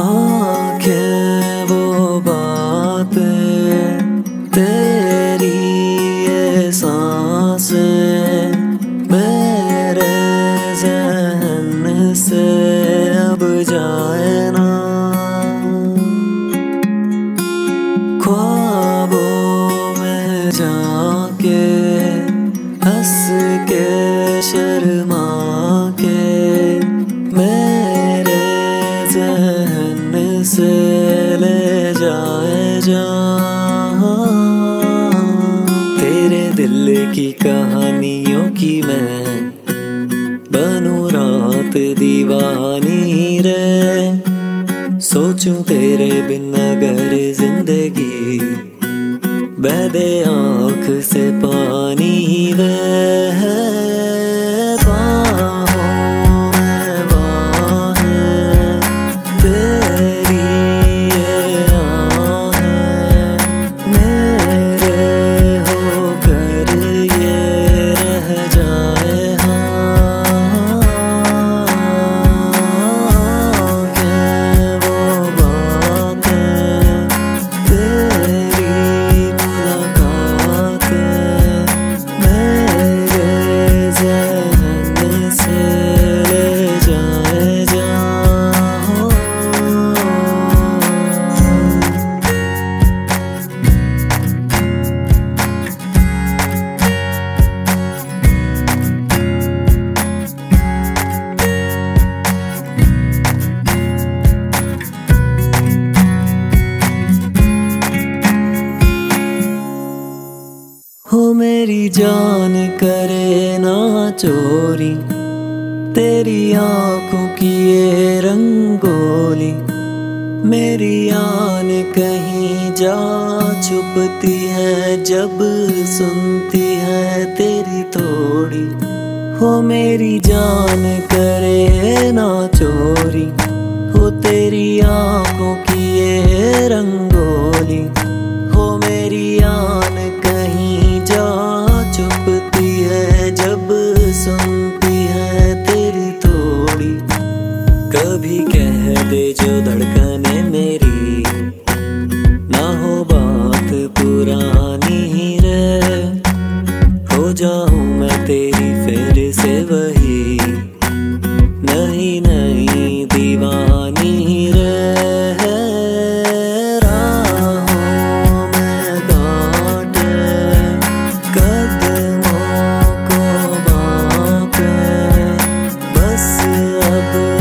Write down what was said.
आँखें वो बातें तेरी ये से अब जाए ना। जाके हंस के शर्मा के जाए जा तेरे दिल की कहानियों की मैं बनू रात दीवानी रे। सोचूं तेरे बिन अगर ज़िंदगी बहदे आँख से पानी वह हो मेरी जान करे ना चोरी, तेरी आँखों की ये रंगोली, मेरी आन कहीं जा छुपती है, जब सुनती है तेरी थोड़ी हो मेरी जान करे ना दे जो धड़कने मेरी। ना हो बात पुरानी ही रे। हो जाऊँ मैं तेरी फिर से वही। नहीं नहीं, दीवानी ही रे। कदमों को बाप बस अब